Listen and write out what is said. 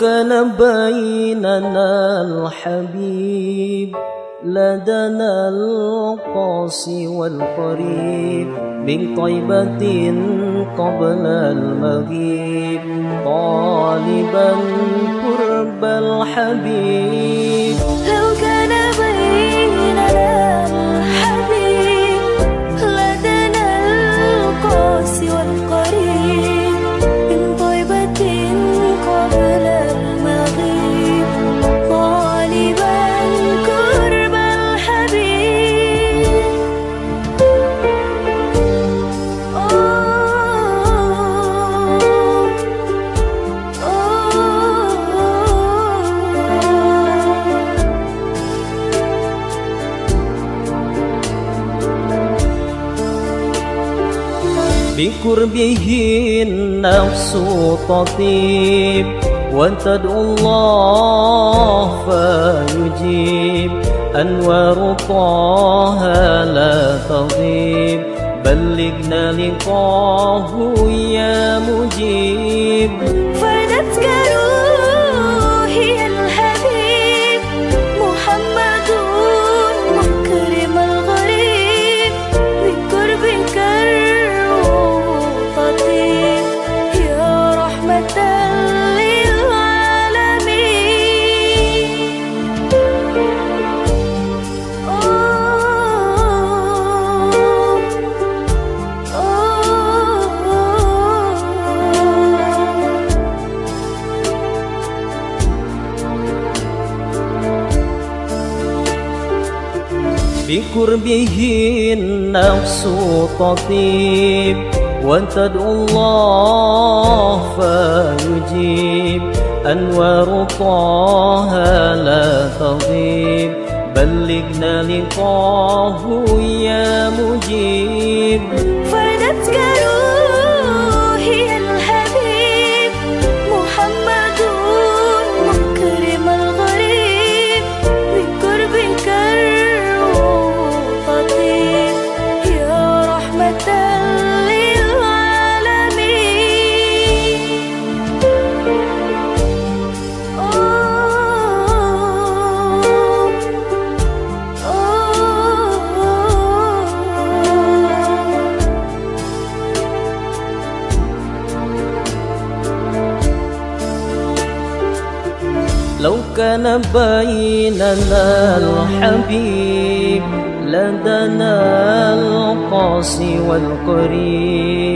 كان بيننا الحبيب لدنا القاسي والقريب من طيبة قبل المغيب. طالبا قرب الحبيب. بقربه النفس تطيب وتدعو الله فيجيب أنوار طه لا تغيب بلغنا لقاه يا مجيب بقربه النفس تطيب وتدعو الله فيجيب. أنوار طه لا تغيب بلغنا لقاه يا مجيب. لو كان بيننا الحبيب لدنا القاسي والقريب.